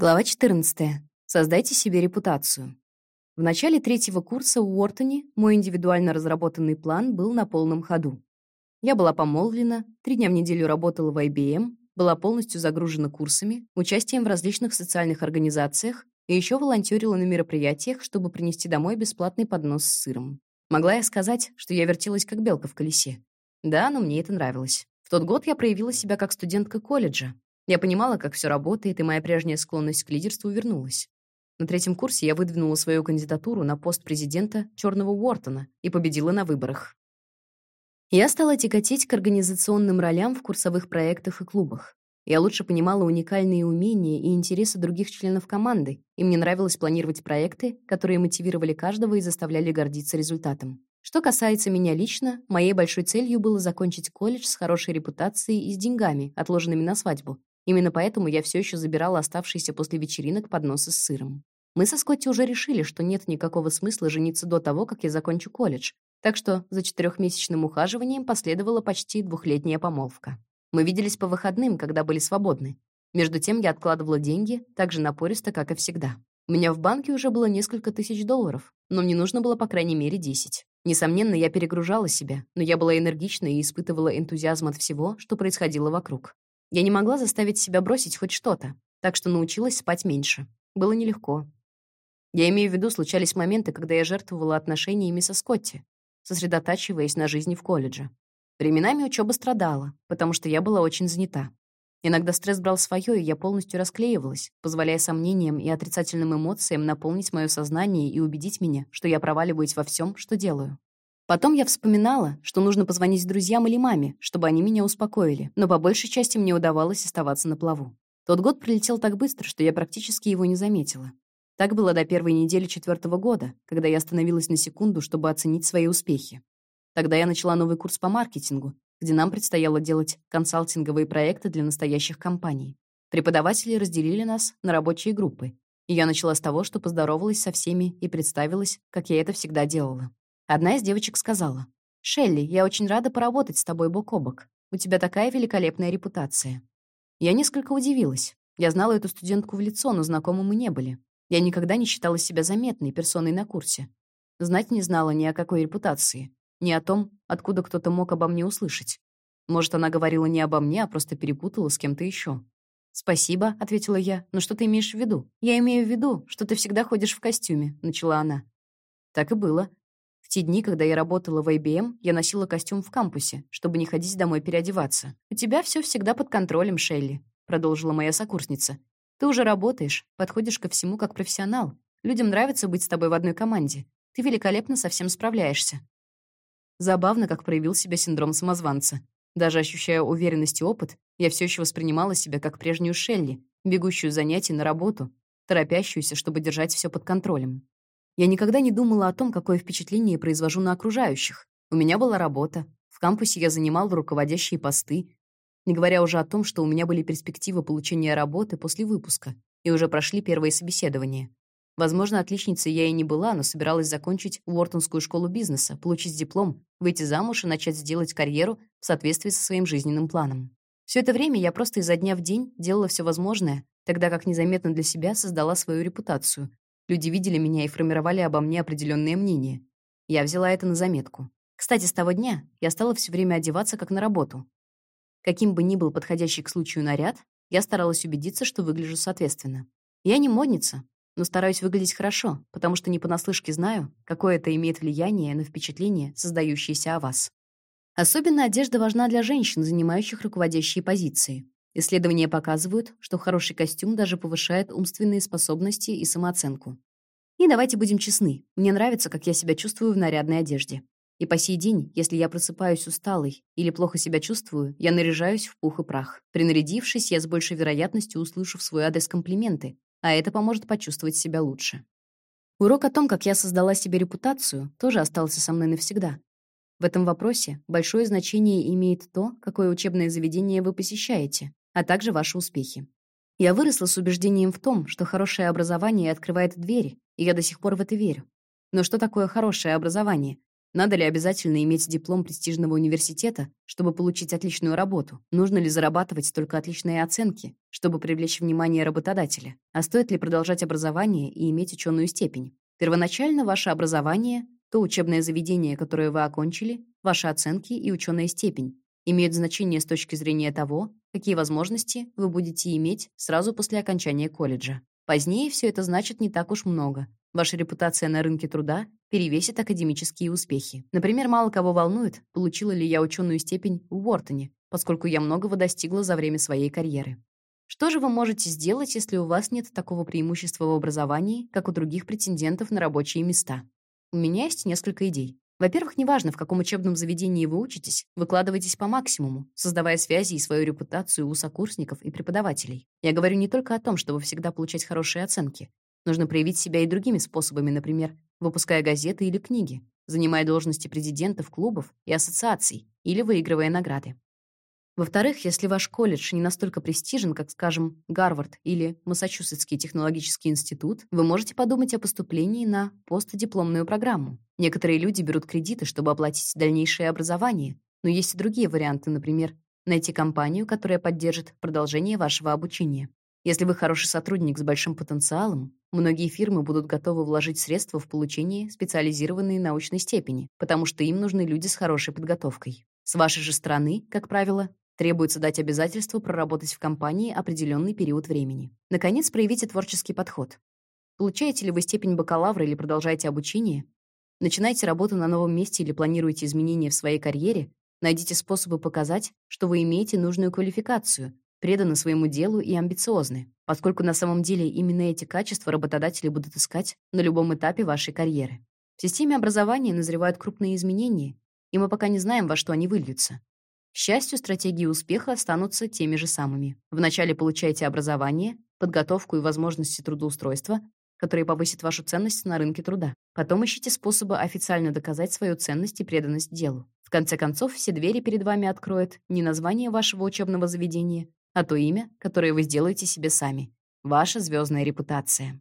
Глава 14. Создайте себе репутацию. В начале третьего курса в Уортоне мой индивидуально разработанный план был на полном ходу. Я была помолвлена, три дня в неделю работала в IBM, была полностью загружена курсами, участием в различных социальных организациях и еще волонтерила на мероприятиях, чтобы принести домой бесплатный поднос с сыром. Могла я сказать, что я вертелась как белка в колесе. Да, но мне это нравилось. В тот год я проявила себя как студентка колледжа, я понимала, как все работает, и моя прежняя склонность к лидерству вернулась. На третьем курсе я выдвинула свою кандидатуру на пост президента Черного Уортона и победила на выборах. Я стала тяготеть к организационным ролям в курсовых проектах и клубах. Я лучше понимала уникальные умения и интересы других членов команды, и мне нравилось планировать проекты, которые мотивировали каждого и заставляли гордиться результатом. Что касается меня лично, моей большой целью было закончить колледж с хорошей репутацией и с деньгами, отложенными на свадьбу, Именно поэтому я все еще забирала оставшиеся после вечеринок подносы с сыром. Мы со Скотти уже решили, что нет никакого смысла жениться до того, как я закончу колледж, так что за четырехмесячным ухаживанием последовала почти двухлетняя помолвка. Мы виделись по выходным, когда были свободны. Между тем я откладывала деньги так же напористо, как и всегда. У меня в банке уже было несколько тысяч долларов, но мне нужно было по крайней мере 10. Несомненно, я перегружала себя, но я была энергична и испытывала энтузиазм от всего, что происходило вокруг. Я не могла заставить себя бросить хоть что-то, так что научилась спать меньше. Было нелегко. Я имею в виду, случались моменты, когда я жертвовала отношениями со Скотти, сосредотачиваясь на жизни в колледже. Временами учеба страдала, потому что я была очень занята. Иногда стресс брал свое, и я полностью расклеивалась, позволяя сомнениям и отрицательным эмоциям наполнить мое сознание и убедить меня, что я проваливаюсь во всем, что делаю. Потом я вспоминала, что нужно позвонить друзьям или маме, чтобы они меня успокоили, но по большей части мне удавалось оставаться на плаву. Тот год пролетел так быстро, что я практически его не заметила. Так было до первой недели четвертого года, когда я остановилась на секунду, чтобы оценить свои успехи. Тогда я начала новый курс по маркетингу, где нам предстояло делать консалтинговые проекты для настоящих компаний. Преподаватели разделили нас на рабочие группы, и я начала с того, что поздоровалась со всеми и представилась, как я это всегда делала. Одна из девочек сказала, «Шелли, я очень рада поработать с тобой бок о бок. У тебя такая великолепная репутация». Я несколько удивилась. Я знала эту студентку в лицо, но знакомы мы не были. Я никогда не считала себя заметной персоной на курсе. Знать не знала ни о какой репутации, ни о том, откуда кто-то мог обо мне услышать. Может, она говорила не обо мне, а просто перепутала с кем-то еще. «Спасибо», — ответила я. «Но что ты имеешь в виду?» «Я имею в виду, что ты всегда ходишь в костюме», — начала она. Так и было те дни, когда я работала в IBM, я носила костюм в кампусе, чтобы не ходить домой переодеваться. «У тебя все всегда под контролем, Шелли», — продолжила моя сокурсница. «Ты уже работаешь, подходишь ко всему как профессионал. Людям нравится быть с тобой в одной команде. Ты великолепно со всем справляешься». Забавно, как проявил себя синдром самозванца. Даже ощущая уверенность и опыт, я все еще воспринимала себя как прежнюю Шелли, бегущую занятий на работу, торопящуюся, чтобы держать все под контролем. Я никогда не думала о том, какое впечатление произвожу на окружающих. У меня была работа. В кампусе я занимал руководящие посты. Не говоря уже о том, что у меня были перспективы получения работы после выпуска, и уже прошли первые собеседования. Возможно, отличницей я и не была, но собиралась закончить Уортонскую школу бизнеса, получить диплом, выйти замуж и начать сделать карьеру в соответствии со своим жизненным планом. Все это время я просто изо дня в день делала все возможное, тогда как незаметно для себя создала свою репутацию, Люди видели меня и формировали обо мне определенные мнения. Я взяла это на заметку. Кстати, с того дня я стала все время одеваться как на работу. Каким бы ни был подходящий к случаю наряд, я старалась убедиться, что выгляжу соответственно. Я не модница, но стараюсь выглядеть хорошо, потому что не понаслышке знаю, какое это имеет влияние на впечатление, создающееся о вас. Особенно одежда важна для женщин, занимающих руководящие позиции. Исследования показывают, что хороший костюм даже повышает умственные способности и самооценку. И давайте будем честны, мне нравится, как я себя чувствую в нарядной одежде. И по сей день, если я просыпаюсь усталой или плохо себя чувствую, я наряжаюсь в пух и прах. Принарядившись, я с большей вероятностью услышу в свой адрес комплименты, а это поможет почувствовать себя лучше. Урок о том, как я создала себе репутацию, тоже остался со мной навсегда. В этом вопросе большое значение имеет то, какое учебное заведение вы посещаете, а также ваши успехи. Я выросла с убеждением в том, что хорошее образование открывает двери, и я до сих пор в это верю. Но что такое хорошее образование? Надо ли обязательно иметь диплом престижного университета, чтобы получить отличную работу? Нужно ли зарабатывать только отличные оценки, чтобы привлечь внимание работодателя? А стоит ли продолжать образование и иметь ученую степень? Первоначально ваше образование, то учебное заведение, которое вы окончили, ваши оценки и ученая степень имеют значение с точки зрения того, какие возможности вы будете иметь сразу после окончания колледжа. Позднее все это значит не так уж много. Ваша репутация на рынке труда перевесит академические успехи. Например, мало кого волнует, получила ли я ученую степень в Уортоне, поскольку я многого достигла за время своей карьеры. Что же вы можете сделать, если у вас нет такого преимущества в образовании, как у других претендентов на рабочие места? У меня есть несколько идей. Во-первых, неважно, в каком учебном заведении вы учитесь, выкладывайтесь по максимуму, создавая связи и свою репутацию у сокурсников и преподавателей. Я говорю не только о том, чтобы всегда получать хорошие оценки. Нужно проявить себя и другими способами, например, выпуская газеты или книги, занимая должности президентов клубов и ассоциаций или выигрывая награды. Во-вторых, если ваш колледж не настолько престижен, как, скажем, Гарвард или Массачусетский технологический институт, вы можете подумать о поступлении на постдипломную программу. Некоторые люди берут кредиты, чтобы оплатить дальнейшее образование, но есть и другие варианты, например, найти компанию, которая поддержит продолжение вашего обучения. Если вы хороший сотрудник с большим потенциалом, многие фирмы будут готовы вложить средства в получение специализированной научной степени, потому что им нужны люди с хорошей подготовкой. С вашей же стороны, как правило, Требуется дать обязательство проработать в компании определенный период времени. Наконец, проявите творческий подход. Получаете ли вы степень бакалавра или продолжаете обучение? Начинаете работу на новом месте или планируете изменения в своей карьере? Найдите способы показать, что вы имеете нужную квалификацию, преданы своему делу и амбициозны, поскольку на самом деле именно эти качества работодатели будут искать на любом этапе вашей карьеры. В системе образования назревают крупные изменения, и мы пока не знаем, во что они выльются. К счастью, стратегии успеха останутся теми же самыми. Вначале получайте образование, подготовку и возможности трудоустройства, которые повысят вашу ценность на рынке труда. Потом ищите способы официально доказать свою ценность и преданность делу. В конце концов, все двери перед вами откроет не название вашего учебного заведения, а то имя, которое вы сделаете себе сами. Ваша звездная репутация.